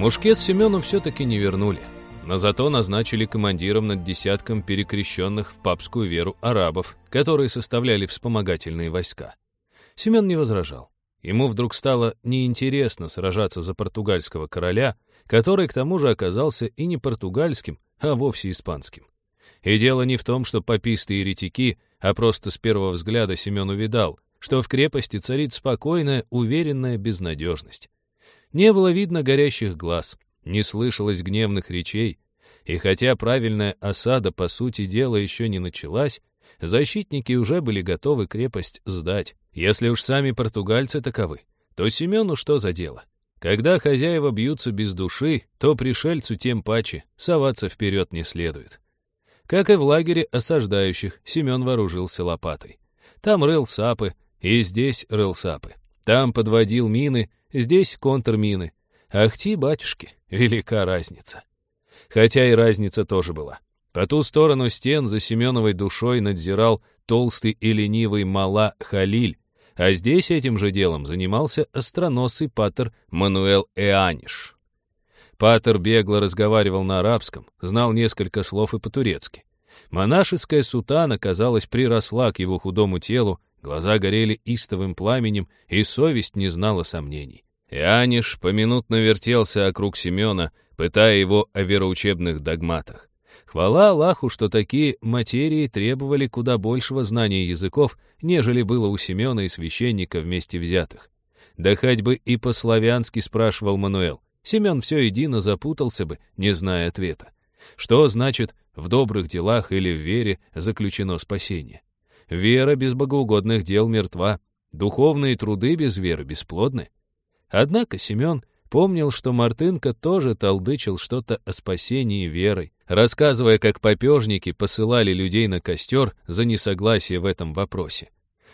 Мушкет Семену все-таки не вернули, но зато назначили командиром над десятком перекрещенных в папскую веру арабов, которые составляли вспомогательные войска. Семен не возражал. Ему вдруг стало неинтересно сражаться за португальского короля, который к тому же оказался и не португальским, а вовсе испанским. И дело не в том, что пописты и еретики, а просто с первого взгляда Семен увидал, что в крепости царит спокойная, уверенная безнадежность. Не было видно горящих глаз, не слышалось гневных речей, и хотя правильная осада, по сути дела, еще не началась, защитники уже были готовы крепость сдать. Если уж сами португальцы таковы, то Семену что за дело? Когда хозяева бьются без души, то пришельцу тем паче соваться вперед не следует. Как и в лагере осаждающих, Семен вооружился лопатой. Там рыл сапы, и здесь рыл сапы. Там подводил мины, здесь контрмины. Ахти, батюшки, велика разница. Хотя и разница тоже была. По ту сторону стен за Семеновой душой надзирал толстый и ленивый Мала Халиль, а здесь этим же делом занимался остроносый патер Мануэл Эаниш. Патер бегло разговаривал на арабском, знал несколько слов и по-турецки. Монашеская сутана, казалось, приросла к его худому телу, глаза горели истовым пламенем, и совесть не знала сомнений. Ианиш поминутно вертелся округ Семена, пытая его о вероучебных догматах. Хвала Аллаху, что такие материи требовали куда большего знания языков, нежели было у Семена и священника вместе взятых. Да хоть бы и по-славянски спрашивал Мануэл. Семен все едино запутался бы, не зная ответа. Что значит «в добрых делах или в вере заключено спасение»? Вера без богоугодных дел мертва, духовные труды без веры бесплодны. Однако Семен помнил, что Мартынка тоже толдычил что-то о спасении верой, рассказывая, как попежники посылали людей на костер за несогласие в этом вопросе.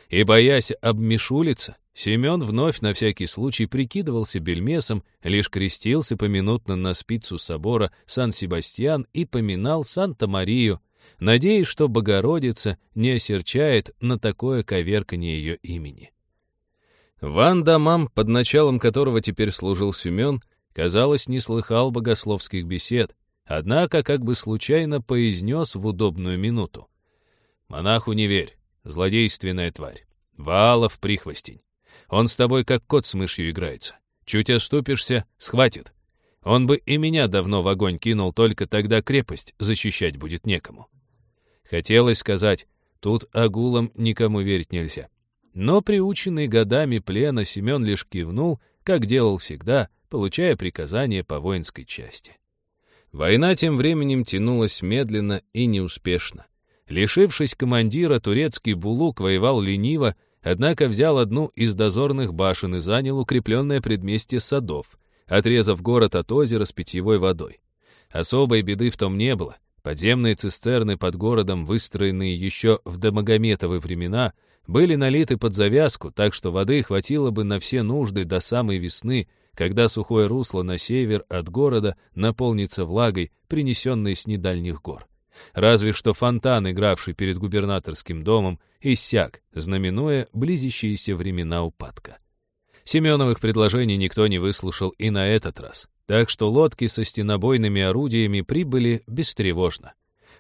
И, боясь обмешулиться, Семен вновь на всякий случай прикидывался бельмесом, лишь крестился поминутно на спицу собора Сан-Себастьян и поминал Санта-Марию, надеясь, что Богородица не осерчает на такое коверканье ее имени. Ван Дамам, под началом которого теперь служил Семен, казалось, не слыхал богословских бесед, однако как бы случайно произнес в удобную минуту. «Монаху не верь, злодейственная тварь. Ваалов прихвостень. Он с тобой как кот с мышью играется. Чуть оступишься — схватит. Он бы и меня давно в огонь кинул, только тогда крепость защищать будет некому». Хотелось сказать, тут агулам никому верить нельзя. Но приученный годами плена Семен лишь кивнул, как делал всегда, получая приказания по воинской части. Война тем временем тянулась медленно и неуспешно. Лишившись командира, турецкий Булук воевал лениво, однако взял одну из дозорных башен и занял укрепленное предместье садов, отрезав город от озера с питьевой водой. Особой беды в том не было. Подземные цистерны под городом, выстроенные еще в домагометовые времена, были налиты под завязку, так что воды хватило бы на все нужды до самой весны, когда сухое русло на север от города наполнится влагой, принесенной с недальних гор. Разве что фонтан, игравший перед губернаторским домом, иссяк, знаменуя близящиеся времена упадка. Семеновых предложений никто не выслушал и на этот раз, так что лодки со стенобойными орудиями прибыли бестревожно.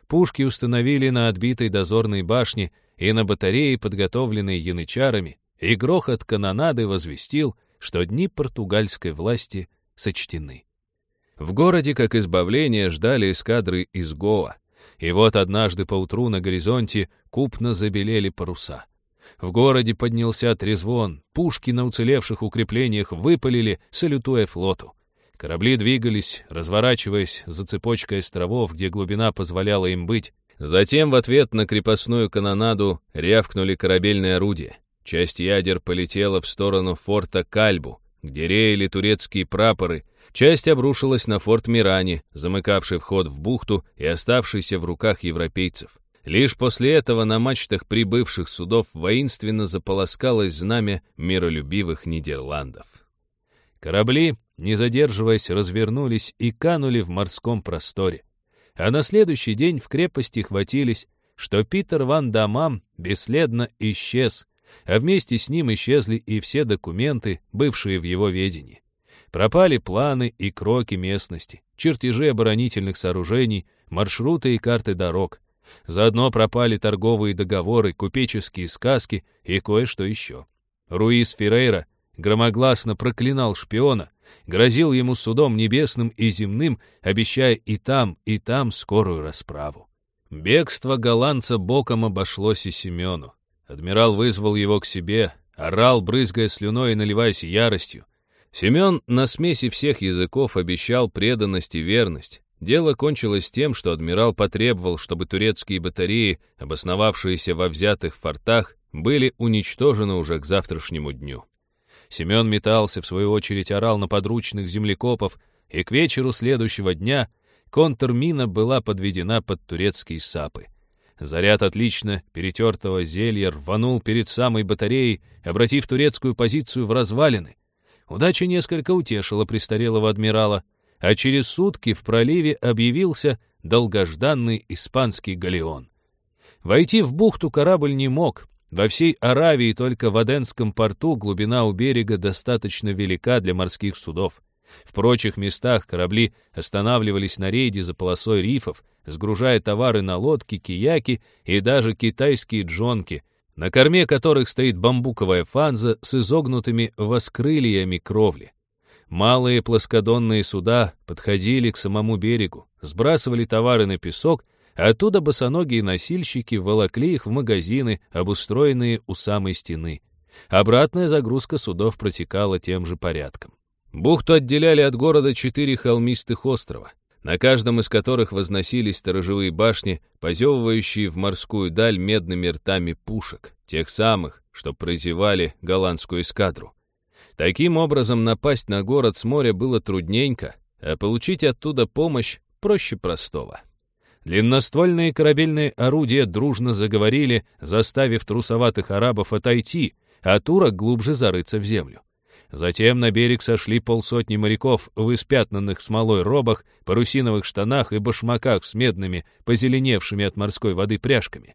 Пушки установили на отбитой дозорной башне и на батарее, подготовленной янычарами, и грохот канонады возвестил, что дни португальской власти сочтены. В городе, как избавление, ждали эскадры из Гоа. И вот однажды поутру на горизонте купно забелели паруса. В городе поднялся трезвон, пушки на уцелевших укреплениях выпалили, салютуя флоту. Корабли двигались, разворачиваясь за цепочкой островов, где глубина позволяла им быть. Затем в ответ на крепостную канонаду рявкнули корабельные орудия. Часть ядер полетела в сторону форта Кальбу, где реяли турецкие прапоры, часть обрушилась на форт Мирани, замыкавший вход в бухту и оставшийся в руках европейцев. Лишь после этого на мачтах прибывших судов воинственно заполоскалось знамя миролюбивых Нидерландов. Корабли, не задерживаясь, развернулись и канули в морском просторе. А на следующий день в крепости хватились, что Питер Ван Дамам бесследно исчез, а вместе с ним исчезли и все документы, бывшие в его ведении. Пропали планы и кроки местности, чертежи оборонительных сооружений, маршруты и карты дорог. Заодно пропали торговые договоры, купеческие сказки и кое-что еще. Руис Феррейра громогласно проклинал шпиона, грозил ему судом небесным и земным, обещая и там, и там скорую расправу. Бегство голландца боком обошлось и Семену. Адмирал вызвал его к себе, орал, брызгая слюной и наливаясь яростью. Семен на смеси всех языков обещал преданность и верность. Дело кончилось тем, что адмирал потребовал, чтобы турецкие батареи, обосновавшиеся во взятых фортах, были уничтожены уже к завтрашнему дню. Семен метался, в свою очередь орал на подручных землекопов, и к вечеру следующего дня контрмина была подведена под турецкие сапы. Заряд отлично перетертого зелья рванул перед самой батареей, обратив турецкую позицию в развалины. Удача несколько утешила престарелого адмирала, а через сутки в проливе объявился долгожданный испанский галеон. Войти в бухту корабль не мог. Во всей Аравии только в Аденском порту глубина у берега достаточно велика для морских судов. В прочих местах корабли останавливались на рейде за полосой рифов, сгружая товары на лодки, кияки и даже китайские джонки, на корме которых стоит бамбуковая фанза с изогнутыми воскрыльями кровли. Малые плоскодонные суда подходили к самому берегу, сбрасывали товары на песок, а оттуда босоногие носильщики волокли их в магазины, обустроенные у самой стены. Обратная загрузка судов протекала тем же порядком. Бухту отделяли от города четыре холмистых острова, на каждом из которых возносились сторожевые башни, позевывающие в морскую даль медными ртами пушек, тех самых, что прозевали голландскую эскадру. Таким образом, напасть на город с моря было трудненько, а получить оттуда помощь проще простого. Длинноствольные корабельные орудия дружно заговорили, заставив трусоватых арабов отойти, а турок глубже зарыться в землю. Затем на берег сошли полсотни моряков в испятнанных смолой робах, парусиновых штанах и башмаках с медными, позеленевшими от морской воды пряжками.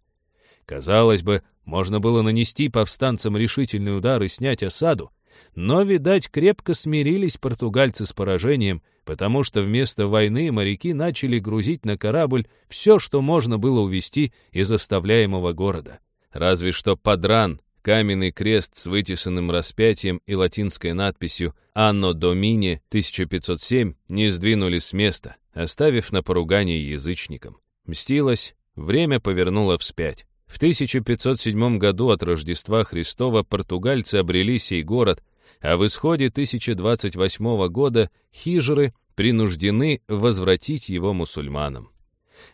Казалось бы, можно было нанести повстанцам решительный удар и снять осаду, но, видать, крепко смирились португальцы с поражением, потому что вместо войны моряки начали грузить на корабль все, что можно было увезти из оставляемого города. Разве что подран каменный крест с вытесанным распятием и латинской надписью «Анно Домини 1507» не сдвинули с места, оставив на поругание язычникам. Мстилось, время повернуло вспять. В 1507 году от Рождества Христова португальцы обрели сей город, а в исходе 1028 года хижеры принуждены возвратить его мусульманам.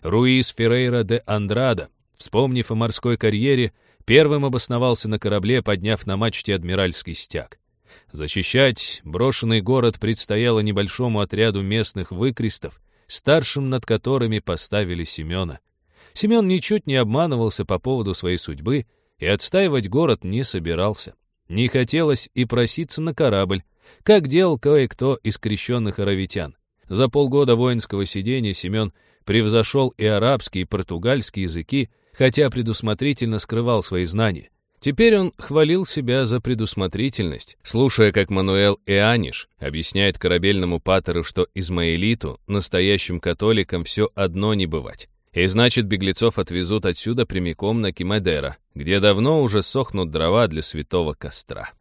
Руис Феррейра де Андрада, вспомнив о морской карьере, Первым обосновался на корабле, подняв на мачте адмиральский стяг. Защищать брошенный город предстояло небольшому отряду местных выкрестов, старшим над которыми поставили Семена. Семен ничуть не обманывался по поводу своей судьбы и отстаивать город не собирался. Не хотелось и проситься на корабль, как делал кое-кто из крещенных аравитян. За полгода воинского сидения Семен превзошел и арабский, и португальский языки, хотя предусмотрительно скрывал свои знания. Теперь он хвалил себя за предусмотрительность, слушая, как Мануэл Ианиш объясняет корабельному патеру, что Измаилиту, настоящим католикам, все одно не бывать. И значит, беглецов отвезут отсюда прямиком на Кимадера, где давно уже сохнут дрова для святого костра.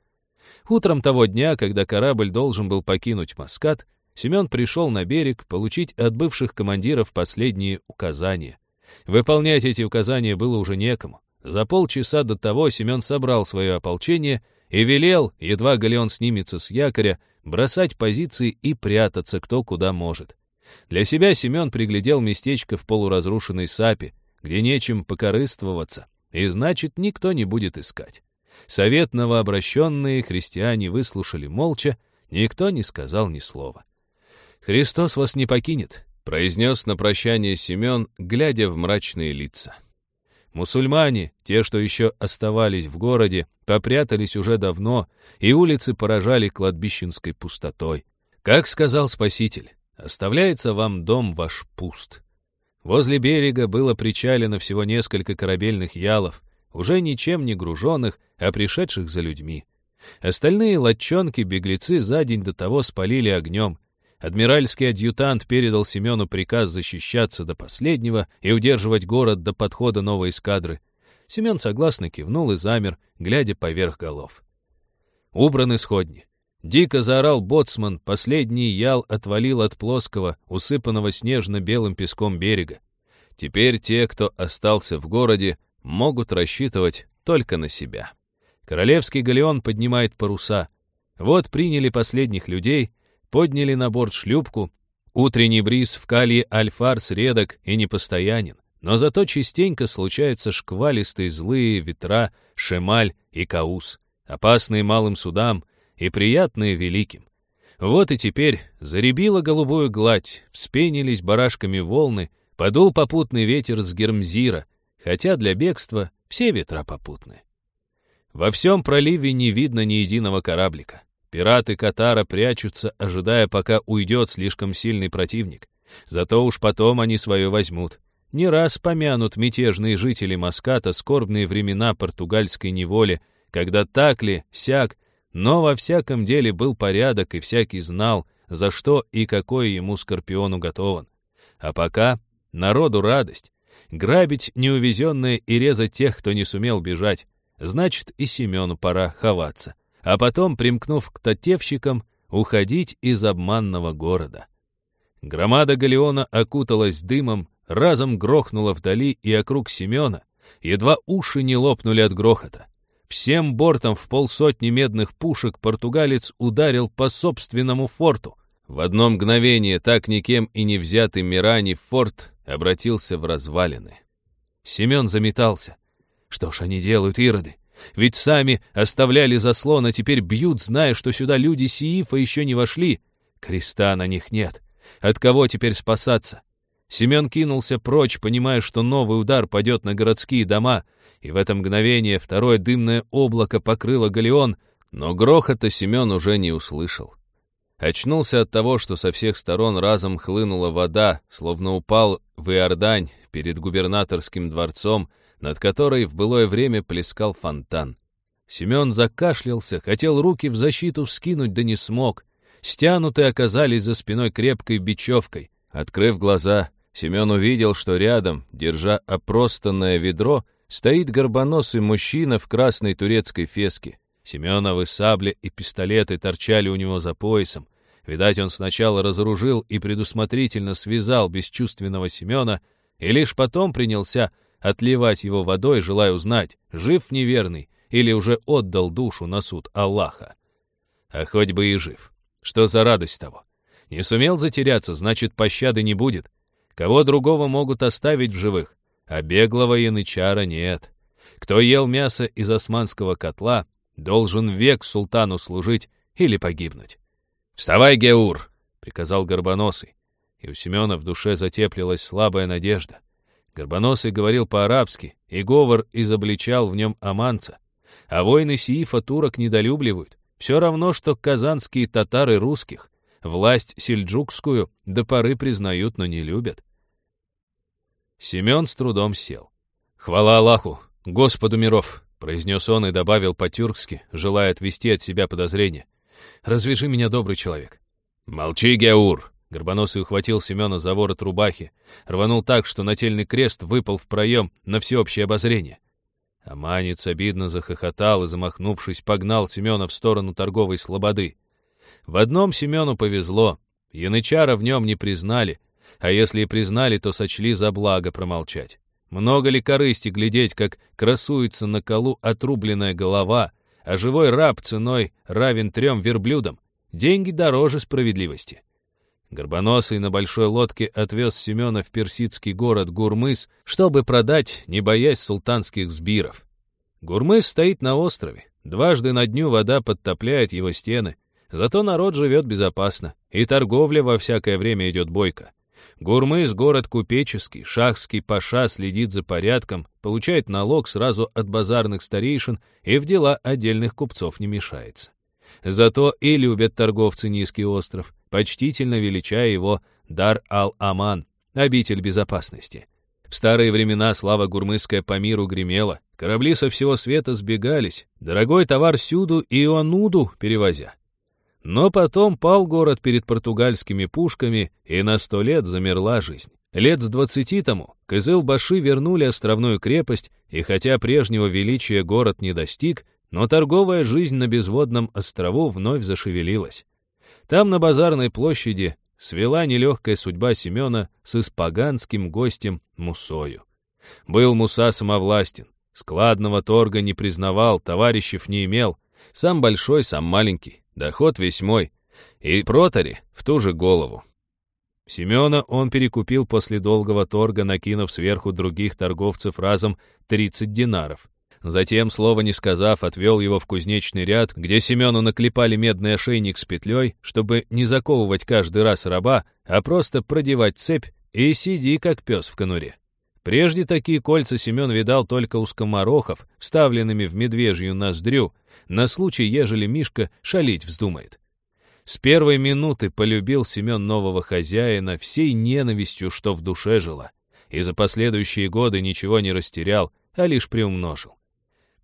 Утром того дня, когда корабль должен был покинуть Маскат, Семен пришел на берег получить от бывших командиров последние указания — Выполнять эти указания было уже некому. За полчаса до того Семен собрал свое ополчение и велел, едва галеон снимется с якоря, бросать позиции и прятаться кто куда может. Для себя Семен приглядел местечко в полуразрушенной сапе, где нечем покорыстовываться, и значит, никто не будет искать. Совет новообращенные христиане выслушали молча, никто не сказал ни слова. «Христос вас не покинет, произнес на прощание Семен, глядя в мрачные лица. Мусульмане, те, что еще оставались в городе, попрятались уже давно, и улицы поражали кладбищенской пустотой. Как сказал Спаситель, оставляется вам дом ваш пуст. Возле берега было причалено всего несколько корабельных ялов, уже ничем не груженных, а пришедших за людьми. Остальные латчонки-беглецы за день до того спалили огнем. Адмиральский адъютант передал Семену приказ защищаться до последнего и удерживать город до подхода новой эскадры. Семен согласно кивнул и замер, глядя поверх голов. Убраны сходни. Дико заорал боцман, последний ял отвалил от плоского, усыпанного снежно-белым песком берега. Теперь те, кто остался в городе, могут рассчитывать только на себя. Королевский галеон поднимает паруса. Вот приняли последних людей, подняли на борт шлюпку. Утренний бриз в калье Альфарс редок и непостоянен, но зато частенько случаются шквалистые злые ветра Шемаль и Каус, опасные малым судам и приятные великим. Вот и теперь заребила голубую гладь, вспенились барашками волны, подул попутный ветер с Гермзира, хотя для бегства все ветра попутны. Во всем проливе не видно ни единого кораблика. Пираты Катара прячутся, ожидая, пока уйдет слишком сильный противник. Зато уж потом они свое возьмут. Не раз помянут мятежные жители Маската скорбные времена португальской неволи, когда так ли, сяк, но во всяком деле был порядок, и всякий знал, за что и какой ему скорпион уготован. А пока народу радость. Грабить неувезенное и резать тех, кто не сумел бежать. Значит, и Семену пора ховаться. А потом, примкнув к татевщикам, уходить из обманного города. Громада галеона окуталась дымом, разом грохнула вдали и округ Семена. Едва уши не лопнули от грохота. Всем бортом в полсотни медных пушек португалец ударил по собственному форту. В одно мгновение так никем и не взятый Мирани форт обратился в развалины. Семен заметался. Что ж они делают, ироды? Ведь сами оставляли заслон, а теперь бьют, зная, что сюда люди Сиифа еще не вошли. Креста на них нет. От кого теперь спасаться? Семен кинулся прочь, понимая, что новый удар падет на городские дома, и в это мгновение второе дымное облако покрыло галеон, но грохота Семен уже не услышал. Очнулся от того, что со всех сторон разом хлынула вода, словно упал в Иордань перед губернаторским дворцом, над которой в былое время плескал фонтан. Семен закашлялся, хотел руки в защиту вскинуть, да не смог. Стянутые оказались за спиной крепкой бечевкой. Открыв глаза, Семен увидел, что рядом, держа опростанное ведро, стоит горбоносый мужчина в красной турецкой феске. Семеновы сабли и пистолеты торчали у него за поясом. Видать, он сначала разоружил и предусмотрительно связал бесчувственного Семена, и лишь потом принялся отливать его водой, желая узнать, жив неверный или уже отдал душу на суд Аллаха. А хоть бы и жив. Что за радость того? Не сумел затеряться, значит, пощады не будет. Кого другого могут оставить в живых, а беглого янычара нет. Кто ел мясо из османского котла, должен век султану служить или погибнуть. «Вставай, Геур!» — приказал Горбоносый. И у Семена в душе затеплилась слабая надежда. Горбоносый говорил по-арабски, и говор изобличал в нем аманца. А воины Сиифа турок недолюбливают. Все равно, что казанские татары русских. Власть сельджукскую до поры признают, но не любят. Семен с трудом сел. «Хвала Аллаху, Господу миров!» — произнес он и добавил по-тюркски, желая отвести от себя подозрения. «Развяжи меня, добрый человек». «Молчи, Геур!» Горбоносый ухватил Семена за ворот рубахи, рванул так, что нательный крест выпал в проем на всеобщее обозрение. Аманец обидно захохотал и, замахнувшись, погнал Семена в сторону торговой слободы. В одном Семену повезло. Янычара в нем не признали, а если и признали, то сочли за благо промолчать. Много ли корысти глядеть, как красуется на колу отрубленная голова, а живой раб ценой равен трем верблюдам? Деньги дороже справедливости. Горбоносый на большой лодке отвез Семена в персидский город Гурмыс, чтобы продать, не боясь султанских сбиров. Гурмыс стоит на острове. Дважды на дню вода подтопляет его стены. Зато народ живет безопасно, и торговля во всякое время идет бойко. Гурмыс — город купеческий, шахский паша следит за порядком, получает налог сразу от базарных старейшин и в дела отдельных купцов не мешается. Зато и любят торговцы низкий остров, почтительно величая его Дар-ал-Аман, обитель безопасности. В старые времена слава гурмысская по миру гремела, Корабли со всего света сбегались, дорогой товар сюду и Ионуду перевозя. Но потом пал город перед португальскими пушками, и на сто лет замерла жизнь. Лет с двадцати тому Кызыл-Баши вернули островную крепость, и хотя прежнего величия город не достиг, но торговая жизнь на безводном острову вновь зашевелилась. Там, на базарной площади, свела нелегкая судьба Семена с испаганским гостем Мусою. Был Муса самовластен, складного торга не признавал, товарищев не имел, сам большой, сам маленький, доход весь мой, и протари в ту же голову. Семена он перекупил после долгого торга, накинув сверху других торговцев разом 30 динаров. Затем, слова не сказав, отвел его в кузнечный ряд, где Семену наклепали медный ошейник с петлей, чтобы не заковывать каждый раз раба, а просто продевать цепь и сиди, как пес в конуре. Прежде такие кольца Семен видал только у скоморохов, вставленными в медвежью ноздрю, на случай, ежели Мишка шалить вздумает. С первой минуты полюбил Семен нового хозяина всей ненавистью, что в душе жила, и за последующие годы ничего не растерял, а лишь приумножил.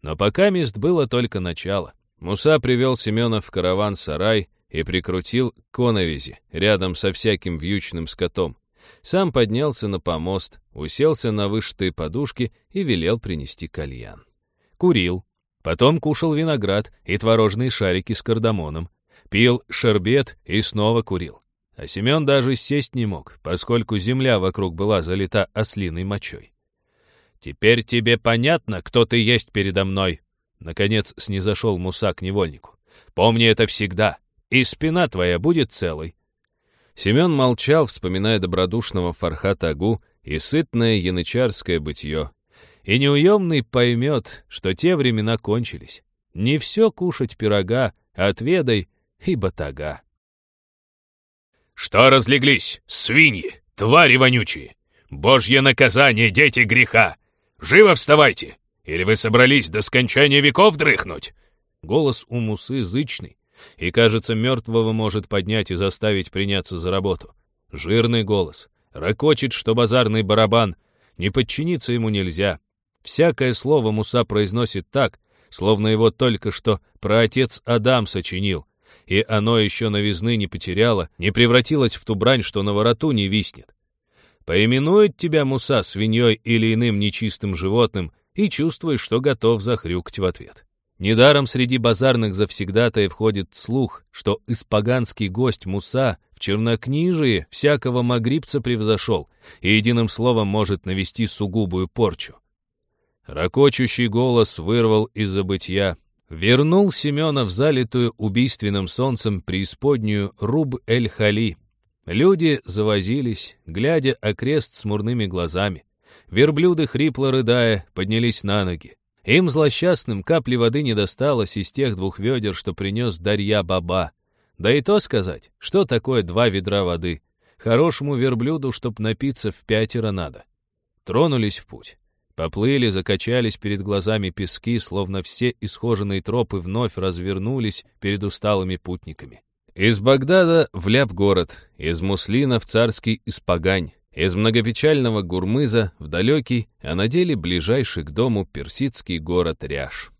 Но пока мест было только начало. Муса привел Семена в караван-сарай и прикрутил к рядом со всяким вьючным скотом. Сам поднялся на помост, уселся на вышитые подушки и велел принести кальян. Курил. Потом кушал виноград и творожные шарики с кардамоном. Пил шербет и снова курил. А Семен даже сесть не мог, поскольку земля вокруг была залита ослиной мочой. «Теперь тебе понятно, кто ты есть передо мной?» Наконец снизошел Муса к невольнику. «Помни это всегда, и спина твоя будет целой». Семен молчал, вспоминая добродушного Фархата Агу и сытное янычарское бытие. И неуемный поймет, что те времена кончились. Не все кушать пирога, отведай и батага. «Что разлеглись, свиньи, твари вонючие! Божье наказание, дети греха! Живо вставайте! Или вы собрались до скончания веков дрыхнуть?» Голос у Мусы зычный, и, кажется, мертвого может поднять и заставить приняться за работу. Жирный голос. Ракочет, что базарный барабан. Не подчиниться ему нельзя. Всякое слово Муса произносит так, словно его только что праотец Адам сочинил, и оно еще новизны не потеряло, не превратилось в ту брань, что на вороту не виснет. Поименует тебя Муса свиньей или иным нечистым животным, и чувствуешь, что готов захрюкать в ответ. Недаром среди базарных завсегдатаев входит слух, что испаганский гость Муса в чернокнижии всякого магрибца превзошел и единым словом может навести сугубую порчу. Рокочущий голос вырвал из забытья, вернул Семена в залитую убийственным солнцем преисподнюю Руб-эль-Хали, Люди завозились, глядя окрест с мурными глазами. Верблюды, хрипло рыдая, поднялись на ноги. Им злосчастным капли воды не досталось из тех двух ведер, что принес Дарья Баба. Да и то сказать, что такое два ведра воды. Хорошему верблюду, чтоб напиться в пятеро надо. Тронулись в путь. Поплыли, закачались перед глазами пески, словно все исхоженные тропы вновь развернулись перед усталыми путниками. Из Багдада в Ляп-город, из Муслина в царский Испагань, из многопечального Гурмыза в далекий, а на деле ближайший к дому персидский город Ряж.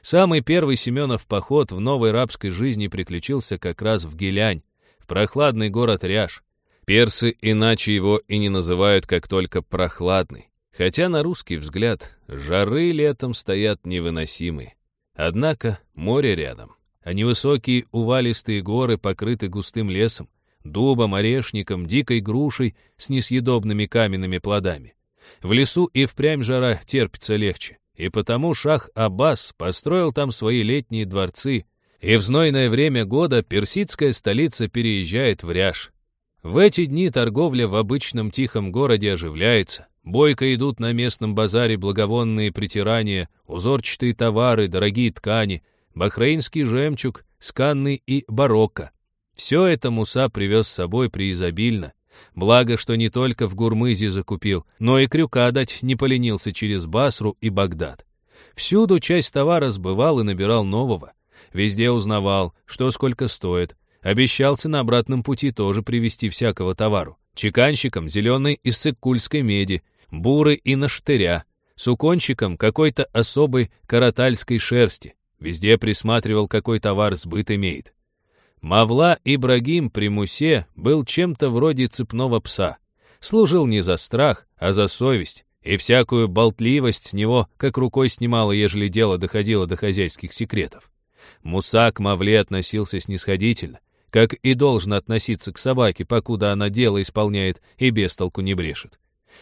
Самый первый Семенов поход в новой рабской жизни приключился как раз в Гелянь, в прохладный город Ряж. Персы иначе его и не называют, как только прохладный. Хотя на русский взгляд жары летом стоят невыносимые. Однако море рядом а невысокие увалистые горы покрыты густым лесом, дубом, орешником, дикой грушей с несъедобными каменными плодами. В лесу и впрямь жара терпится легче, и потому шах Аббас построил там свои летние дворцы, и в знойное время года персидская столица переезжает в Ряж. В эти дни торговля в обычном тихом городе оживляется, бойко идут на местном базаре благовонные притирания, узорчатые товары, дорогие ткани — бахрейнский жемчуг, сканный и барокко. Все это Муса привез с собой преизобильно. Благо, что не только в Гурмызе закупил, но и крюка дать не поленился через Басру и Багдад. Всюду часть товара сбывал и набирал нового. Везде узнавал, что сколько стоит. Обещался на обратном пути тоже привезти всякого товару. Чеканщикам зеленой из цикульской меди, буры и наштыря, сукончиком какой-то особой каратальской шерсти. Везде присматривал, какой товар сбыт имеет. Мавла Ибрагим при Мусе был чем-то вроде цепного пса. Служил не за страх, а за совесть, и всякую болтливость с него как рукой снимала, ежели дело доходило до хозяйских секретов. Муса к Мавле относился снисходительно, как и должно относиться к собаке, покуда она дело исполняет и без толку не брешет.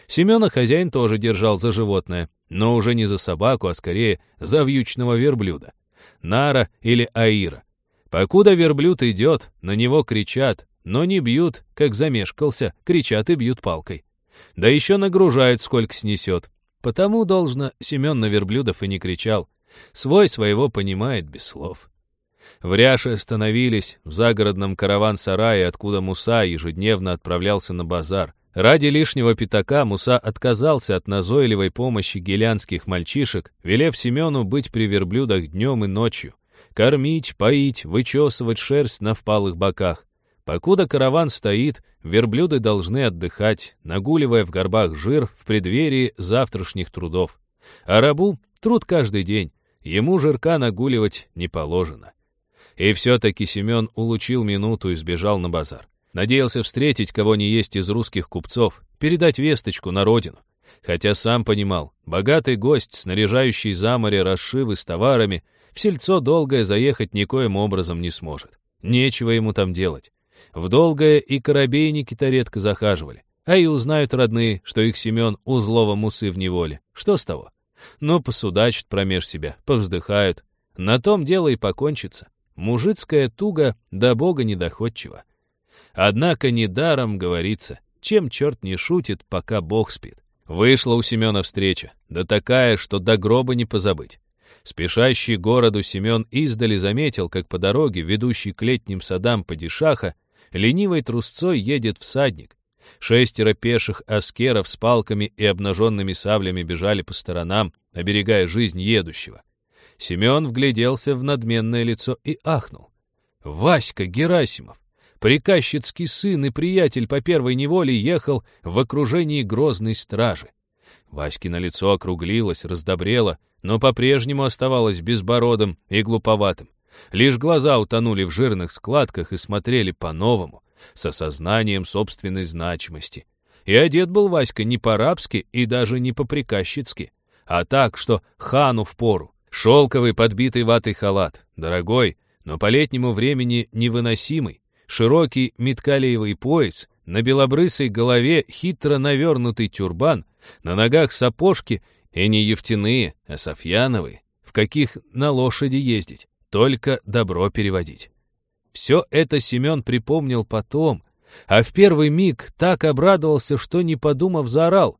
Семена хозяин тоже держал за животное, но уже не за собаку, а скорее за вьючного верблюда. Нара или Аира. Покуда верблюд идет, на него кричат, но не бьют, как замешкался, кричат и бьют палкой. Да еще нагружают, сколько снесет. Потому, должно, Семен на верблюдов и не кричал. Свой своего понимает без слов. В Ряше остановились в загородном караван-сарае, откуда Муса ежедневно отправлялся на базар. Ради лишнего пятака Муса отказался от назойливой помощи гелянских мальчишек, велев Семену быть при верблюдах днем и ночью. Кормить, поить, вычесывать шерсть на впалых боках. Покуда караван стоит, верблюды должны отдыхать, нагуливая в горбах жир в преддверии завтрашних трудов. А рабу труд каждый день, ему жирка нагуливать не положено. И все-таки Семен улучил минуту и сбежал на базар. Надеялся встретить кого не есть из русских купцов, передать весточку на родину. Хотя сам понимал, богатый гость, снаряжающий за море расшивы с товарами, в сельцо долгое заехать никоим образом не сможет. Нечего ему там делать. В долгое и корабейники-то редко захаживали. А и узнают родные, что их Семен у злого мусы в неволе. Что с того? Ну, посудачат промеж себя, повздыхают. На том дело и покончится. Мужицкая туга до бога недоходчива. Однако недаром говорится, чем черт не шутит, пока бог спит. Вышла у Семена встреча, да такая, что до гроба не позабыть. Спешащий городу Семен издали заметил, как по дороге, ведущей к летним садам Падишаха, ленивой трусцой едет всадник. Шестеро пеших аскеров с палками и обнаженными саблями бежали по сторонам, оберегая жизнь едущего. Семен вгляделся в надменное лицо и ахнул. Васька Герасимов, приказчицкий сын и приятель по первой неволе, ехал в окружении грозной стражи. Васькино лицо округлилось, раздобрело, но по-прежнему оставалось безбородым и глуповатым. Лишь глаза утонули в жирных складках и смотрели по-новому, с осознанием собственной значимости. И одет был Васька не по-рабски и даже не по-приказчицки, а так, что хану в пору. Шелковый подбитый ватой халат, дорогой, но по летнему времени невыносимый, широкий меткалиевый пояс, на белобрысой голове хитро навернутый тюрбан, на ногах сапожки и не ефтяные, а софьяновые, в каких на лошади ездить, только добро переводить. Все это Семен припомнил потом, а в первый миг так обрадовался, что, не подумав, заорал.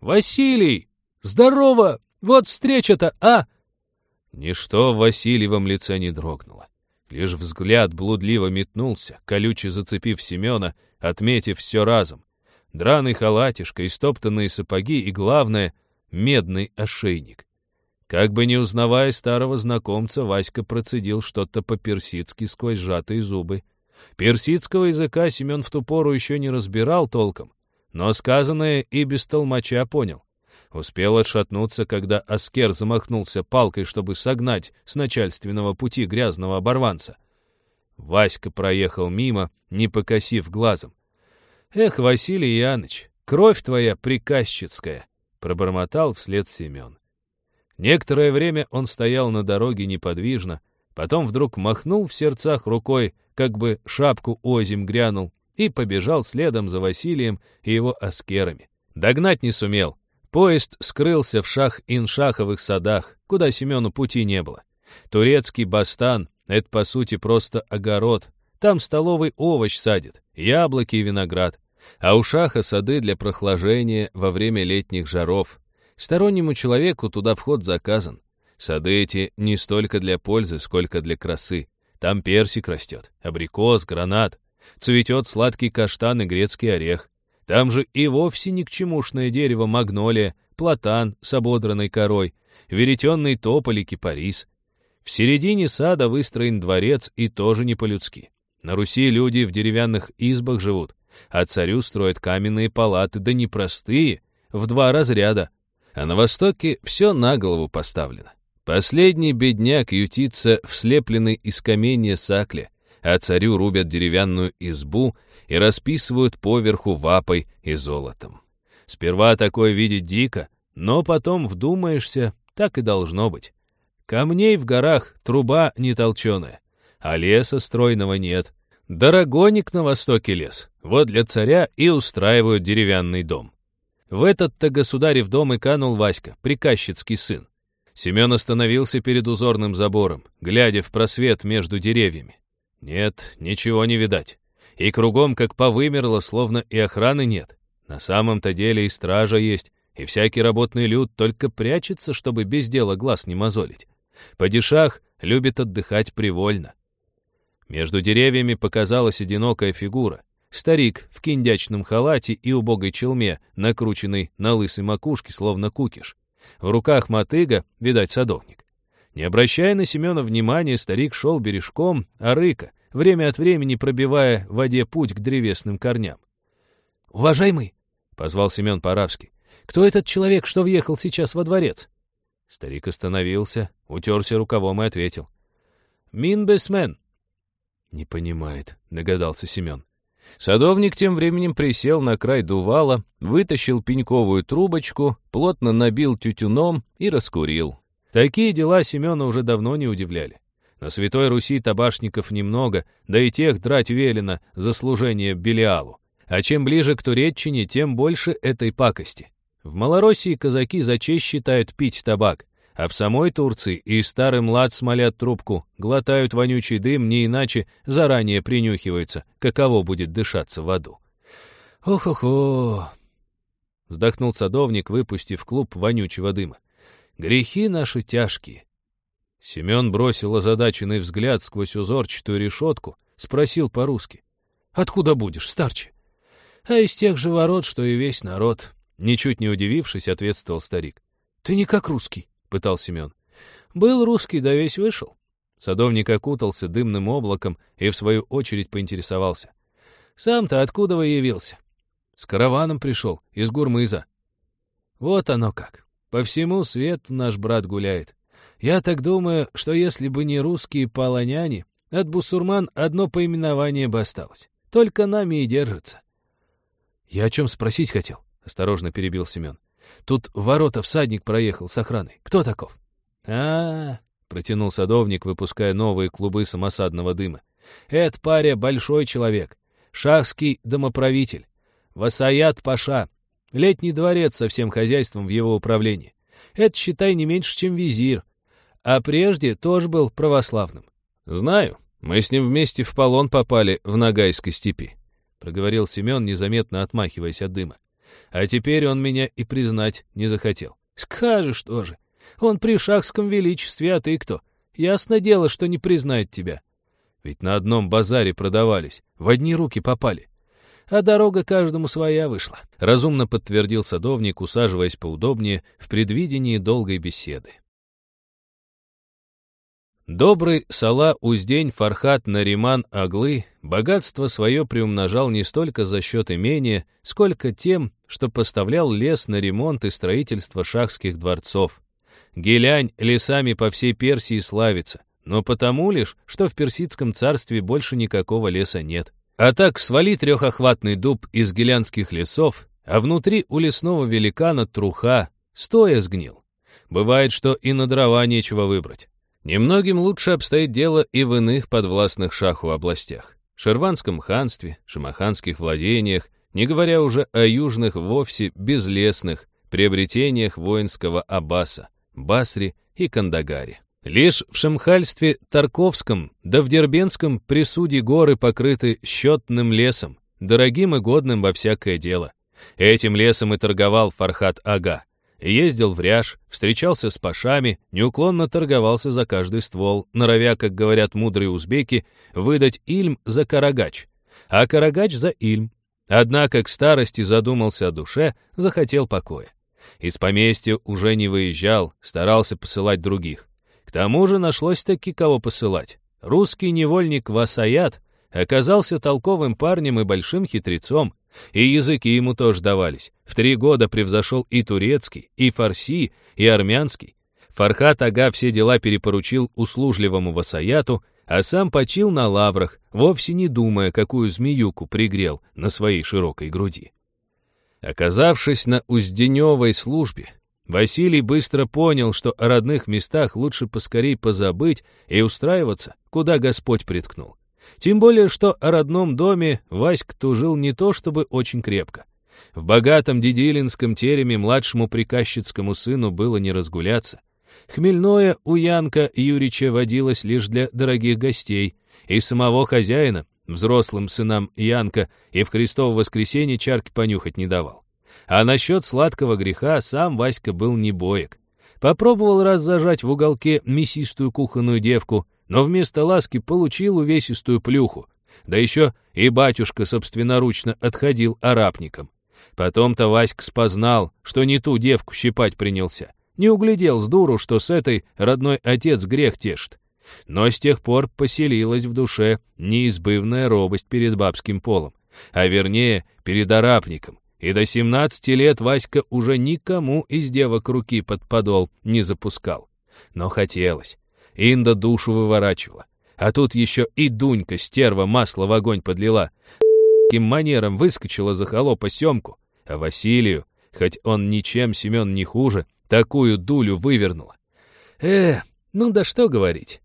«Василий! Здорово! Вот встреча-то, а!» Ничто в Васильевом лице не дрогнуло. Лишь взгляд блудливо метнулся, колюче зацепив Семена, отметив все разом. Драный халатишка, истоптанные сапоги и, главное, медный ошейник. Как бы не узнавая старого знакомца, Васька процедил что-то по-персидски сквозь сжатые зубы. Персидского языка Семен в ту пору еще не разбирал толком, но сказанное и без толмача понял. Успел отшатнуться, когда Аскер замахнулся палкой, чтобы согнать с начальственного пути грязного оборванца. Васька проехал мимо, не покосив глазом. «Эх, Василий Яныч, кровь твоя приказчицкая!» — пробормотал вслед Семен. Некоторое время он стоял на дороге неподвижно, потом вдруг махнул в сердцах рукой, как бы шапку озим грянул, и побежал следом за Василием и его аскерами. Догнать не сумел, Поезд скрылся в шах-иншаховых садах, куда Семену пути не было. Турецкий бастан — это, по сути, просто огород. Там столовый овощ садит, яблоки и виноград. А у шаха сады для прохлажения во время летних жаров. Стороннему человеку туда вход заказан. Сады эти не столько для пользы, сколько для красы. Там персик растет, абрикос, гранат. Цветет сладкий каштан и грецкий орех. Там же и вовсе ни к чемушное дерево магнолия, платан с ободранной корой, веретенный тополь и кипарис. В середине сада выстроен дворец и тоже не по-людски. На Руси люди в деревянных избах живут, а царю строят каменные палаты, да не простые, в два разряда. А на востоке все на голову поставлено. Последний бедняк ютится в слепленной из каменья сакле, а царю рубят деревянную избу и расписывают поверху вапой и золотом. Сперва такое видеть дико, но потом вдумаешься, так и должно быть. Камней в горах труба не толченая, а леса стройного нет. Дорогоник на востоке лес, вот для царя и устраивают деревянный дом. В этот-то государев дом и канул Васька, приказчицкий сын. Семен остановился перед узорным забором, глядя в просвет между деревьями. Нет, ничего не видать. И кругом как повымерло, словно и охраны нет. На самом-то деле и стража есть, и всякий работный люд только прячется, чтобы без дела глаз не мозолить. Падишах любит отдыхать привольно. Между деревьями показалась одинокая фигура. Старик в киндячном халате и убогой челме, накрученной на лысой макушке, словно кукиш. В руках мотыга, видать, садовник. Не обращая на Семена внимания, старик шел бережком, а рыка, время от времени пробивая в воде путь к древесным корням. «Уважаемый!» — позвал Семен по-арабски. «Кто этот человек, что въехал сейчас во дворец?» Старик остановился, утерся рукавом и ответил. «Мин бесмен». «Не понимает», — догадался Семен. Садовник тем временем присел на край дувала, вытащил пеньковую трубочку, плотно набил тютюном и раскурил. Такие дела Семена уже давно не удивляли. На Святой Руси табашников немного, да и тех драть велено за служение Белиалу. А чем ближе к Туреччине, тем больше этой пакости. В Малороссии казаки за честь считают пить табак, а в самой Турции и старый млад смолят трубку, глотают вонючий дым, не иначе заранее принюхиваются, каково будет дышаться в аду. «Ох-охо!» — вздохнул садовник, выпустив клуб вонючего дыма. «Грехи наши тяжкие». Семен бросил озадаченный взгляд сквозь узорчатую решетку, спросил по-русски. «Откуда будешь, старче?» «А из тех же ворот, что и весь народ», — ничуть не удивившись, ответствовал старик. «Ты не как русский» пытал Семен. «Был русский, да весь вышел». Садовник окутался дымным облаком и, в свою очередь, поинтересовался. «Сам-то откуда вы явился?» «С караваном пришел, из Гурмыза». «Вот оно как. По всему свету наш брат гуляет. Я так думаю, что если бы не русские полоняне, от бусурман одно поименование бы осталось. Только нами и держится». «Я о чем спросить хотел?» — осторожно перебил Семен. Тут ворота всадник проехал с охраной. Кто таков? а, -а, -а протянул садовник, выпуская новые клубы самосадного дыма. «Это паря большой человек, шахский домоправитель, Васаят Паша, летний дворец со всем хозяйством в его управлении. Это, считай, не меньше, чем визир, а прежде тоже был православным». «Знаю, мы с ним вместе в полон попали в Ногайской степи», проговорил Семен, незаметно отмахиваясь от дыма. А теперь он меня и признать не захотел. Скажешь тоже. Он при шахском величестве, а ты кто? Ясно дело, что не признает тебя. Ведь на одном базаре продавались, в одни руки попали. А дорога каждому своя вышла. Разумно подтвердил садовник, усаживаясь поудобнее в предвидении долгой беседы. Добрый Сала Уздень Фархат Нариман Аглы богатство свое приумножал не столько за счет имения, сколько тем, что поставлял лес на ремонт и строительство шахских дворцов. Гелянь лесами по всей Персии славится, но потому лишь, что в персидском царстве больше никакого леса нет. А так свали трехохватный дуб из гелянских лесов, а внутри у лесного великана труха, стоя сгнил. Бывает, что и на дрова нечего выбрать. Немногим лучше обстоит дело и в иных подвластных шаху областях. Шерванском ханстве, шамаханских владениях, не говоря уже о южных вовсе безлесных приобретениях воинского Аббаса, Басри и Кандагаре. Лишь в Шамхальстве Тарковском да в Дербенском присуде горы покрыты щетным лесом, дорогим и годным во всякое дело. Этим лесом и торговал Фархат Ага. Ездил в ряж, встречался с пашами, неуклонно торговался за каждый ствол, норовя, как говорят мудрые узбеки, выдать ильм за карагач, а карагач за ильм. Однако к старости задумался о душе, захотел покоя. Из поместья уже не выезжал, старался посылать других. К тому же нашлось таки кого посылать. Русский невольник Васаят оказался толковым парнем и большим хитрецом, И языки ему тоже давались. В три года превзошел и турецкий, и фарси, и армянский. Фархат Ага все дела перепоручил услужливому васаяту, а сам почил на лаврах, вовсе не думая, какую змеюку пригрел на своей широкой груди. Оказавшись на Узденевой службе, Василий быстро понял, что о родных местах лучше поскорей позабыть и устраиваться, куда Господь приткнул. Тем более, что о родном доме Васька тужил не то чтобы очень крепко. В богатом Дедилинском тереме младшему приказчицкому сыну было не разгуляться. Хмельное у Янка Юрича водилось лишь для дорогих гостей, и самого хозяина, взрослым сынам Янка, и в Христово воскресенье чарки понюхать не давал. А насчет сладкого греха сам Васька был не боек. Попробовал раз зажать в уголке мясистую кухонную девку, но вместо ласки получил увесистую плюху. Да еще и батюшка собственноручно отходил арапником. Потом-то Васька спознал, что не ту девку щипать принялся. Не углядел с дуру, что с этой родной отец грех тешит. Но с тех пор поселилась в душе неизбывная робость перед бабским полом, а вернее, перед арапником. И до 17 лет Васька уже никому из девок руки под подол не запускал. Но хотелось. Инда душу выворачивала. А тут еще и Дунька, стерва, масло в огонь подлила. Каким манером выскочила за холопа Семку. А Василию, хоть он ничем Семен не хуже, такую дулю вывернула. Э, ну да что говорить.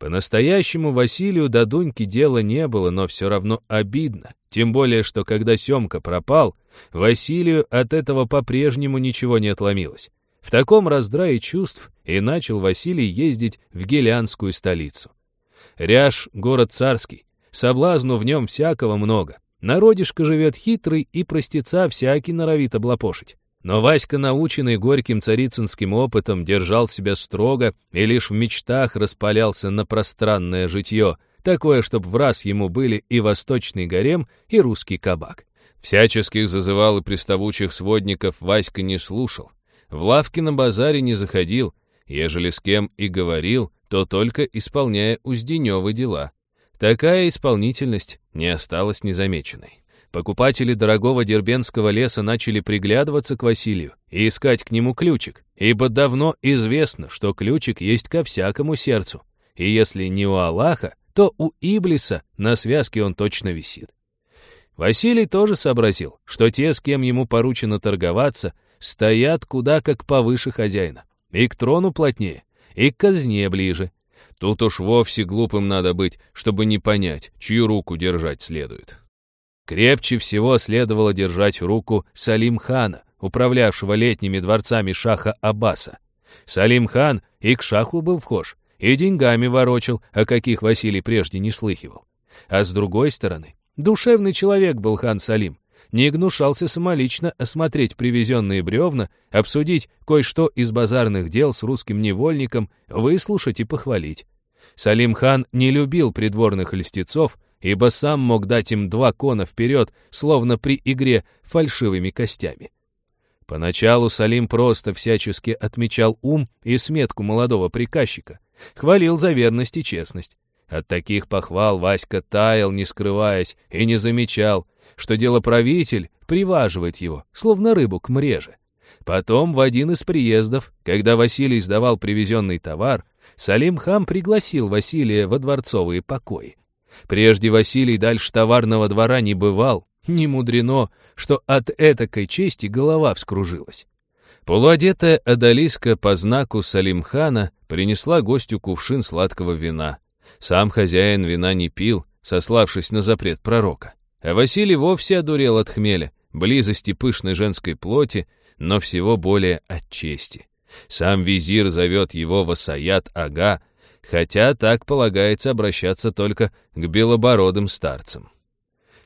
По-настоящему Василию до Дуньки дела не было, но все равно обидно. Тем более, что когда Семка пропал, Василию от этого по-прежнему ничего не отломилось. В таком раздрае чувств и начал Василий ездить в Гелианскую столицу. Ряж — город царский, соблазну в нем всякого много. Народишко живет хитрый, и простеца всякий норовит облапошить. Но Васька, наученный горьким царицынским опытом, держал себя строго и лишь в мечтах распалялся на пространное житье, такое, чтоб в раз ему были и восточный гарем, и русский кабак. Всяческих зазывал и приставучих сводников Васька не слушал. В лавке на базаре не заходил, ежели с кем и говорил, то только исполняя Узденевы дела. Такая исполнительность не осталась незамеченной. Покупатели дорогого дербенского леса начали приглядываться к Василию и искать к нему ключик, ибо давно известно, что ключик есть ко всякому сердцу, и если не у Аллаха, то у Иблиса на связке он точно висит. Василий тоже сообразил, что те, с кем ему поручено торговаться, стоят куда как повыше хозяина, и к трону плотнее, и к казне ближе. Тут уж вовсе глупым надо быть, чтобы не понять, чью руку держать следует. Крепче всего следовало держать руку Салим-хана, управлявшего летними дворцами шаха Аббаса. Салим-хан и к шаху был вхож, и деньгами ворочил, о каких Василий прежде не слыхивал. А с другой стороны, Душевный человек был хан Салим. Не гнушался самолично осмотреть привезенные бревна, обсудить кое-что из базарных дел с русским невольником, выслушать и похвалить. Салим хан не любил придворных льстецов, ибо сам мог дать им два кона вперед, словно при игре фальшивыми костями. Поначалу Салим просто всячески отмечал ум и сметку молодого приказчика, хвалил за верность и честность. От таких похвал Васька таял, не скрываясь, и не замечал, что делоправитель приваживает его, словно рыбу к мреже. Потом в один из приездов, когда Василий сдавал привезенный товар, Салим хам пригласил Василия во дворцовые покои. Прежде Василий дальше товарного двора не бывал, не мудрено, что от этакой чести голова вскружилась. Полуодетая Адалиска по знаку Салимхана принесла гостю кувшин сладкого вина. Сам хозяин вина не пил, сославшись на запрет пророка. А Василий вовсе одурел от хмеля, близости пышной женской плоти, но всего более от чести. Сам визир зовет его Васаят Ага, хотя так полагается обращаться только к белобородым старцам.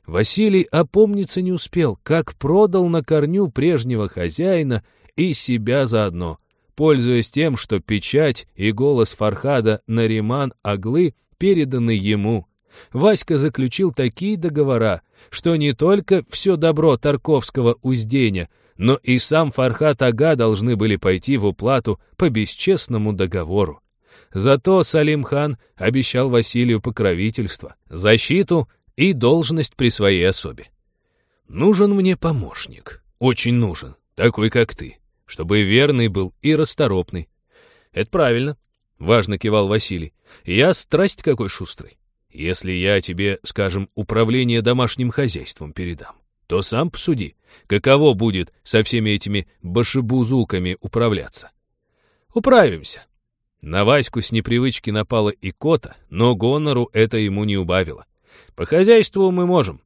Василий опомниться не успел, как продал на корню прежнего хозяина и себя заодно — пользуясь тем, что печать и голос Фархада Нариман Аглы переданы ему. Васька заключил такие договора, что не только все добро Тарковского уздения, но и сам Фархад Ага должны были пойти в уплату по бесчестному договору. Зато Салим хан обещал Василию покровительство, защиту и должность при своей особе. Нужен мне помощник. Очень нужен. Такой, как ты. Чтобы верный был и расторопный. Это правильно. Важно кивал Василий. Я страсть какой шустрый. Если я тебе, скажем, управление домашним хозяйством передам, то сам посуди, каково будет со всеми этими башебузуками управляться. Управимся. На Ваську с непривычки напала и кота, но гонору это ему не убавило. По хозяйству мы можем.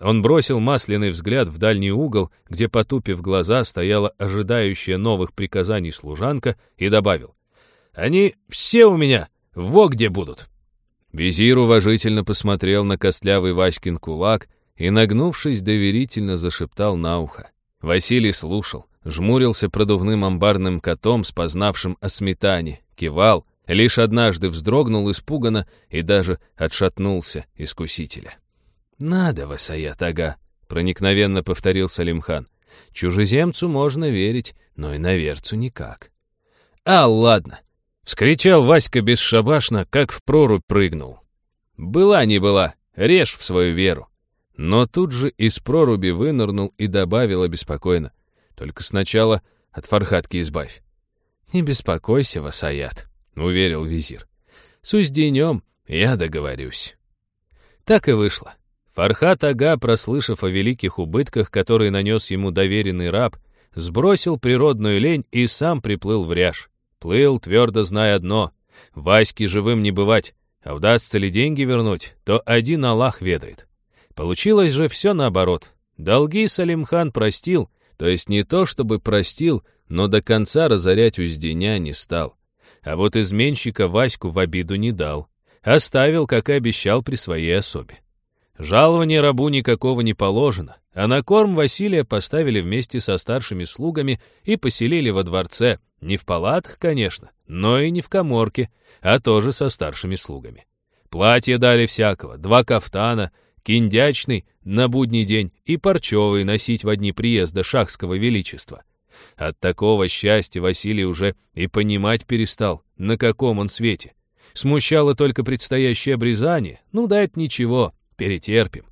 Он бросил масляный взгляд в дальний угол, где, потупив глаза, стояла ожидающая новых приказаний служанка, и добавил. «Они все у меня, во где будут!» Визир уважительно посмотрел на костлявый Васькин кулак и, нагнувшись, доверительно зашептал на ухо. Василий слушал, жмурился продувным амбарным котом, спознавшим о сметане, кивал, лишь однажды вздрогнул испуганно и даже отшатнулся искусителя. «Надо, Васаят, ага», — проникновенно повторил Салимхан. «Чужеземцу можно верить, но и наверцу никак». «А, ладно, Вскричал Васька бесшабашно, как в прорубь прыгнул. «Была не была, режь в свою веру». Но тут же из проруби вынырнул и добавил обеспокоенно. «Только сначала от Фархатки избавь». «Не беспокойся, Васаят», — уверил визир. «С узденем я договорюсь». Так и вышло. Фархат Ага, прослышав о великих убытках, которые нанес ему доверенный раб, сбросил природную лень и сам приплыл в ряж. Плыл, твердо зная одно — Ваське живым не бывать, а удастся ли деньги вернуть, то один Аллах ведает. Получилось же все наоборот. Долги Салимхан простил, то есть не то чтобы простил, но до конца разорять узденя не стал. А вот изменщика Ваську в обиду не дал. Оставил, как и обещал при своей особе. Жалования рабу никакого не положено, а на корм Василия поставили вместе со старшими слугами и поселили во дворце, не в палатах, конечно, но и не в коморке, а тоже со старшими слугами. Платье дали всякого, два кафтана, киндячный на будний день и парчевый носить в дни приезда шахского величества. От такого счастья Василий уже и понимать перестал, на каком он свете. Смущало только предстоящее обрезание, ну да это ничего, Перетерпим.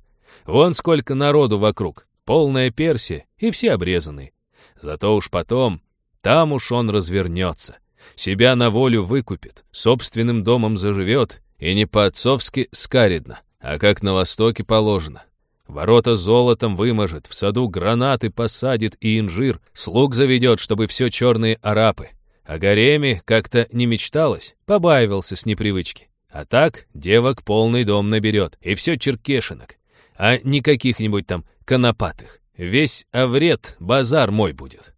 Вон сколько народу вокруг, полная Персия, и все обрезаны. Зато уж потом, там уж он развернется. Себя на волю выкупит, собственным домом заживет, и не по-отцовски скаридно, а как на Востоке положено. Ворота золотом выможет, в саду гранаты посадит и инжир, слуг заведет, чтобы все черные арапы. О гареме как-то не мечталось, побаивался с непривычки. А так девок полный дом наберет, и все черкешинок, а не каких-нибудь там конопатых. Весь аврет, базар мой будет.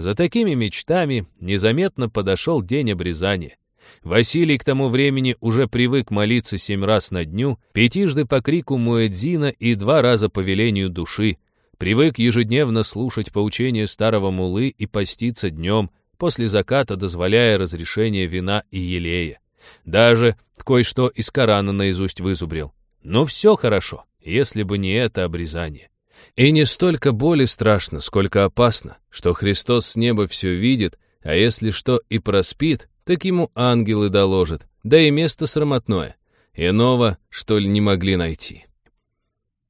За такими мечтами незаметно подошел день обрезания. Василий к тому времени уже привык молиться семь раз на дню, пятижды по крику Муэдзина и два раза по велению души, привык ежедневно слушать поучения старого мулы и поститься днем, после заката дозволяя разрешение вина и елея. Даже кое-что из Корана наизусть вызубрил. Но все хорошо, если бы не это обрезание. И не столько боли страшно, сколько опасно, что Христос с неба все видит, а если что и проспит, так ему ангелы доложат, да и место срамотное. Иного, что ли, не могли найти.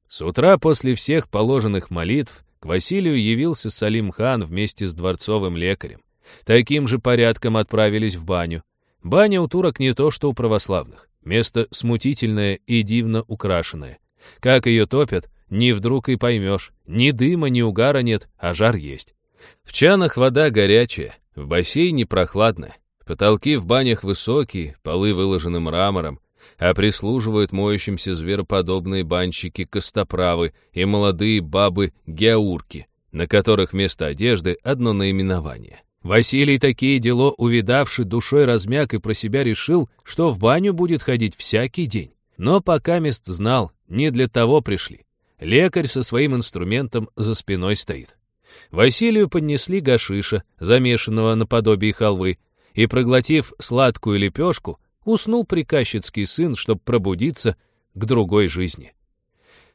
С утра после всех положенных молитв к Василию явился Салим хан вместе с дворцовым лекарем. Таким же порядком отправились в баню, Баня у турок не то, что у православных. Место смутительное и дивно украшенное. Как ее топят, не вдруг и поймешь. Ни дыма, ни угара нет, а жар есть. В чанах вода горячая, в бассейне прохладная. Потолки в банях высокие, полы выложены мрамором, а прислуживают моющимся звероподобные банщики-костоправы и молодые бабы-геурки, на которых вместо одежды одно наименование. Василий такие дела увидавший душой размяк и про себя решил, что в баню будет ходить всякий день. Но пока мест знал, не для того пришли. Лекарь со своим инструментом за спиной стоит. Василию поднесли гашиша, замешанного наподобие халвы, и, проглотив сладкую лепешку, уснул приказчицкий сын, чтобы пробудиться к другой жизни.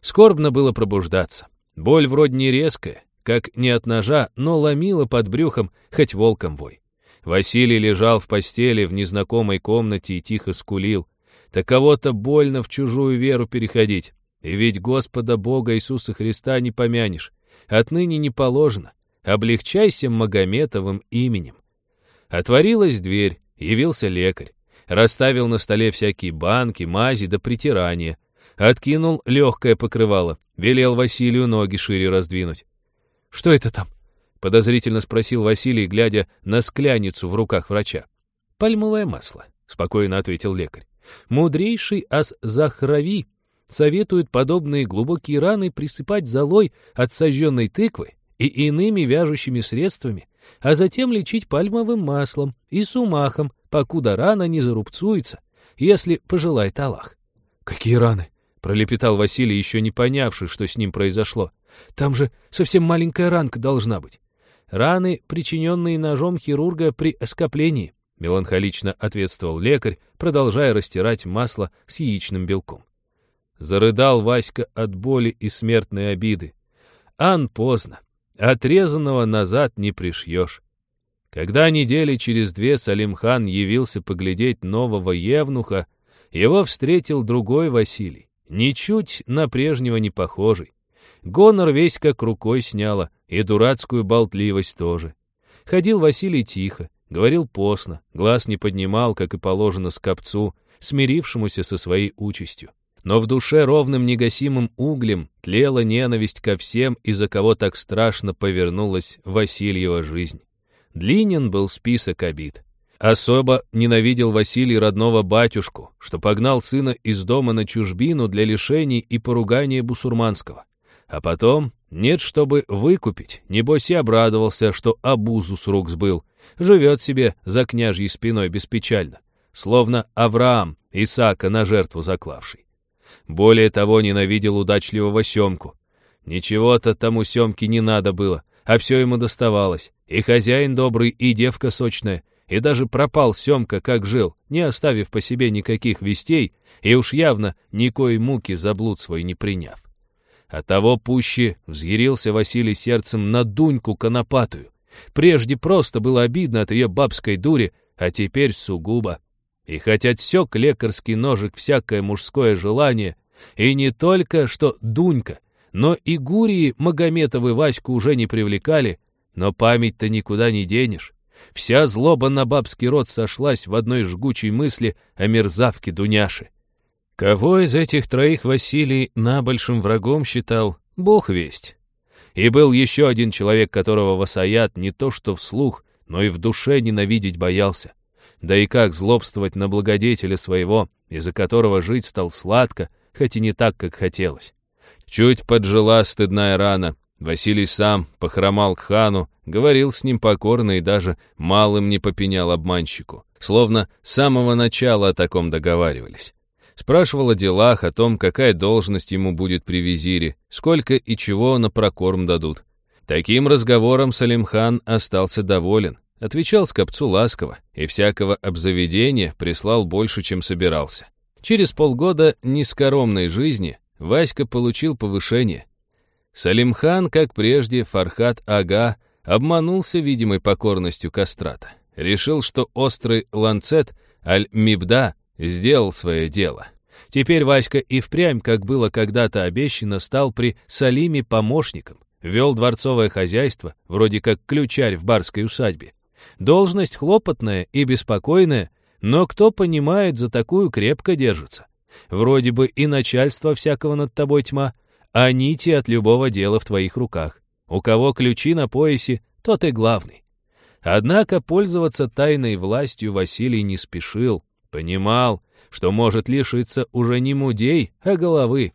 Скорбно было пробуждаться. Боль вроде не резкая, как не от ножа, но ломило под брюхом, хоть волком вой. Василий лежал в постели в незнакомой комнате и тихо скулил. Таково-то больно в чужую веру переходить. И ведь Господа Бога Иисуса Христа не помянешь. Отныне не положено. Облегчайся Магометовым именем. Отворилась дверь, явился лекарь. Расставил на столе всякие банки, мази да притирания. Откинул легкое покрывало. Велел Василию ноги шире раздвинуть. «Что это там?» — подозрительно спросил Василий, глядя на скляницу в руках врача. «Пальмовое масло», — спокойно ответил лекарь. «Мудрейший ас захрави советует подобные глубокие раны присыпать золой от сожженной тыквы и иными вяжущими средствами, а затем лечить пальмовым маслом и сумахом, покуда рана не зарубцуется, если пожелает Аллах. «Какие раны?» — пролепетал Василий, еще не понявший, что с ним произошло. «Там же совсем маленькая ранка должна быть». «Раны, причиненные ножом хирурга при оскоплении», — меланхолично ответствовал лекарь, продолжая растирать масло с яичным белком. Зарыдал Васька от боли и смертной обиды. Ан поздно. Отрезанного назад не пришьешь. Когда недели через две Салимхан явился поглядеть нового Евнуха, его встретил другой Василий, ничуть на прежнего не похожий. Гонор весь как рукой сняло, и дурацкую болтливость тоже. Ходил Василий тихо, говорил постно, глаз не поднимал, как и положено скопцу, смирившемуся со своей участью но в душе ровным негасимым углем тлела ненависть ко всем, из-за кого так страшно повернулась Васильева жизнь. Длинен был список обид. Особо ненавидел Василий родного батюшку, что погнал сына из дома на чужбину для лишений и поругания бусурманского. А потом, нет, чтобы выкупить, небось и обрадовался, что обузу с рук сбыл, живет себе за княжьей спиной беспечально, словно Авраам, Исаака на жертву заклавший. Более того, ненавидел удачливого Семку. Ничего-то тому Семке не надо было, а все ему доставалось. И хозяин добрый, и девка сочная. И даже пропал Семка, как жил, не оставив по себе никаких вестей, и уж явно никои муки заблуд свой не приняв. Оттого пуще взъярился Василий сердцем на Дуньку Конопатую. Прежде просто было обидно от ее бабской дури, а теперь сугубо. И хоть отсек лекарский ножик всякое мужское желание, и не только что Дунька, но и Гурии Магометовы Ваську уже не привлекали, но память-то никуда не денешь. Вся злоба на бабский род сошлась в одной жгучей мысли о мерзавке Дуняше. Кого из этих троих Василий набольшим врагом считал, бог весть. И был еще один человек, которого Васаят не то что вслух, но и в душе ненавидеть боялся. Да и как злобствовать на благодетеля своего, из-за которого жить стал сладко, хоть и не так, как хотелось. Чуть поджила стыдная рана. Василий сам похромал к хану, говорил с ним покорно и даже малым не попенял обманщику. Словно с самого начала о таком договаривались. Спрашивал о делах, о том, какая должность ему будет при визире, сколько и чего на прокорм дадут. Таким разговором Салимхан остался доволен. Отвечал скопцу ласково, и всякого обзаведения прислал больше, чем собирался. Через полгода нескоромной жизни Васька получил повышение. Салимхан, как прежде, Фархат Ага, обманулся видимой покорностью кастрата. Решил, что острый ланцет Аль-Мибда сделал свое дело. Теперь Васька и впрямь, как было когда-то обещано, стал при Салиме помощником, вел дворцовое хозяйство, вроде как ключарь в барской усадьбе. Должность хлопотная и беспокойная, но кто понимает, за такую крепко держится. Вроде бы и начальство всякого над тобой тьма, а нити от любого дела в твоих руках. У кого ключи на поясе, тот и главный. Однако пользоваться тайной властью Василий не спешил, понимал, что может лишиться уже не мудей, а головы.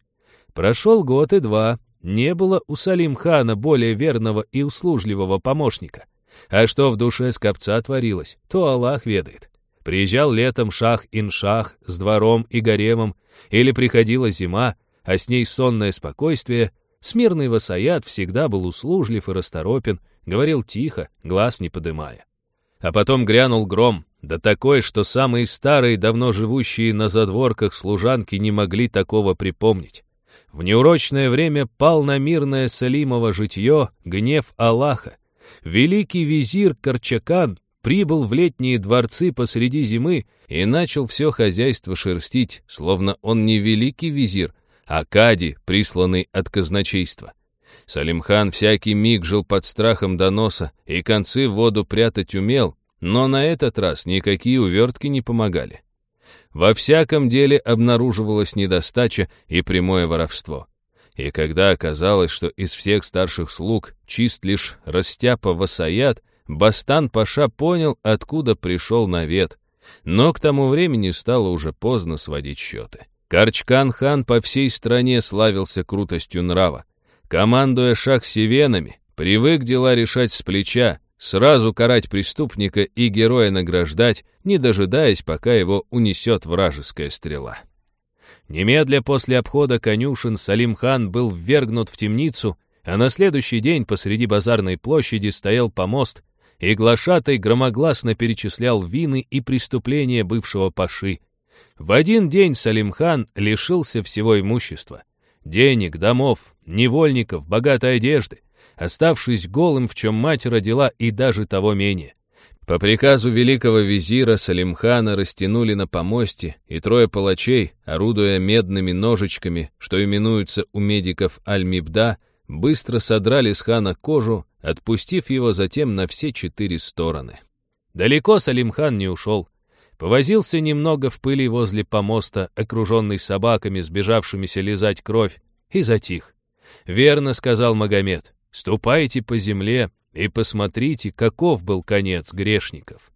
Прошел год и два, не было у Салим-хана более верного и услужливого помощника. А что в душе скопца творилось, то Аллах ведает. Приезжал летом шах-ин-шах с двором и гаремом, или приходила зима, а с ней сонное спокойствие, смирный васаят всегда был услужлив и расторопен, говорил тихо, глаз не подымая. А потом грянул гром, да такой, что самые старые, давно живущие на задворках служанки не могли такого припомнить. В неурочное время пал на мирное Салимово житье гнев Аллаха, великий визирь Корчакан прибыл в летние дворцы посреди зимы и начал все хозяйство шерстить, словно он не великий визирь, а Кади, присланный от казначейства. Салимхан всякий миг жил под страхом доноса и концы в воду прятать умел, но на этот раз никакие увертки не помогали. Во всяком деле обнаруживалась недостача и прямое воровство. И когда оказалось, что из всех старших слуг чист лишь растяпа Васаят, Бастан-паша понял, откуда пришел навет. Но к тому времени стало уже поздно сводить счеты. Карчкан-хан по всей стране славился крутостью нрава. Командуя шаг севенами, привык дела решать с плеча, сразу карать преступника и героя награждать, не дожидаясь, пока его унесет вражеская стрела. Немедля после обхода конюшен Салим-хан был ввергнут в темницу, а на следующий день посреди базарной площади стоял помост, и глашатай громогласно перечислял вины и преступления бывшего паши. В один день Салим-хан лишился всего имущества. Денег, домов, невольников, богатой одежды, оставшись голым, в чем мать родила, и даже того менее. По приказу великого визира Салимхана растянули на помосте, и трое палачей, орудуя медными ножичками, что именуются у медиков Аль-Мибда, быстро содрали с хана кожу, отпустив его затем на все четыре стороны. Далеко Салимхан не ушел. Повозился немного в пыли возле помоста, окруженный собаками, сбежавшимися лизать кровь, и затих. «Верно», — сказал Магомед, — «ступайте по земле и посмотрите, каков был конец грешников».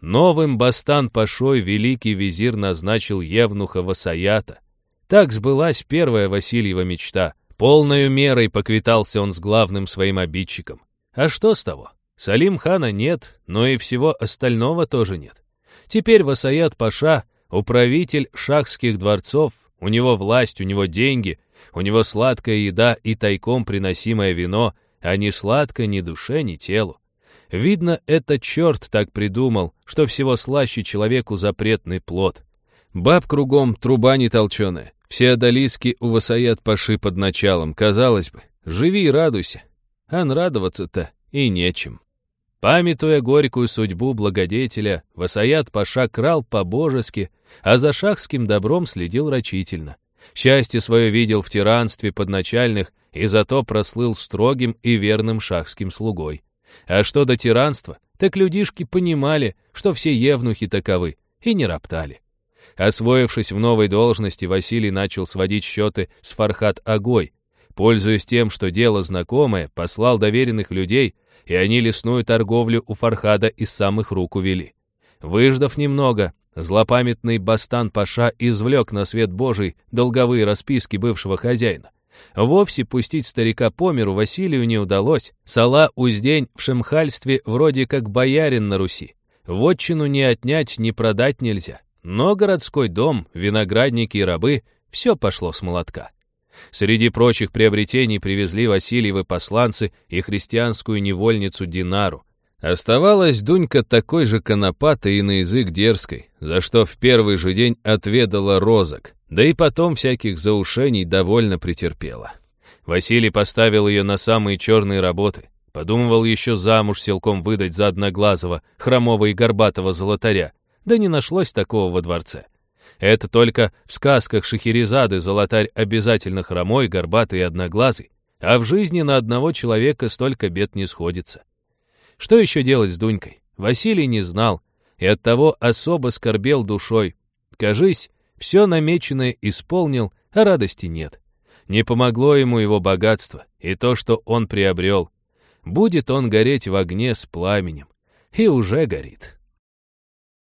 Новым Бастан-Пашой великий визир назначил Евнуха Васаята. Так сбылась первая Васильева мечта. Полною мерой поквитался он с главным своим обидчиком. А что с того? Салим хана нет, но и всего остального тоже нет. Теперь Васаят Паша — управитель шахских дворцов, у него власть, у него деньги, у него сладкая еда и тайком приносимое вино, а не сладко ни душе, ни телу. Видно, это черт так придумал, что всего слаще человеку запретный плод. Баб кругом, труба не толченая. Все одолиски у Васаят Паши под началом, казалось бы. Живи и радуйся. А радоваться-то и нечем. Памятуя горькую судьбу благодетеля, Васаят Паша крал по-божески, а за шахским добром следил рачительно. Счастье свое видел в тиранстве подначальных и зато прослыл строгим и верным шахским слугой. А что до тиранства, так людишки понимали, что все евнухи таковы, и не роптали. Освоившись в новой должности, Василий начал сводить счеты с Фархат Агой. Пользуясь тем, что дело знакомое, послал доверенных людей, и они лесную торговлю у Фархада из самых рук увели. Выждав немного, злопамятный Бастан-Паша извлек на свет Божий долговые расписки бывшего хозяина. Вовсе пустить старика по миру Василию не удалось. Сала Уздень в шемхальстве вроде как боярин на Руси. Вотчину не отнять, не продать нельзя. Но городской дом, виноградники и рабы — все пошло с молотка. Среди прочих приобретений привезли Васильевы посланцы и христианскую невольницу Динару. Оставалась Дунька такой же конопатой и на язык дерзкой, за что в первый же день отведала розок, да и потом всяких заушений довольно претерпела. Василий поставил ее на самые черные работы, подумывал еще замуж силком выдать за одноглазого, хромого и горбатого золотаря, да не нашлось такого во дворце. Это только в сказках Шахерезады золотарь обязательно хромой, горбатый и одноглазый, а в жизни на одного человека столько бед не сходится. Что еще делать с Дунькой? Василий не знал, и оттого особо скорбел душой. Кажись, все намеченное исполнил, а радости нет. Не помогло ему его богатство и то, что он приобрел. Будет он гореть в огне с пламенем. И уже горит.